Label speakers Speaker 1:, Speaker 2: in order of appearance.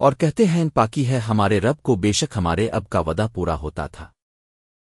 Speaker 1: اور کہتے ہیں، پاکی ہے ہمارے رب کو، بے شک ہمارے اب کا ودا پورا ہوتا تھا۔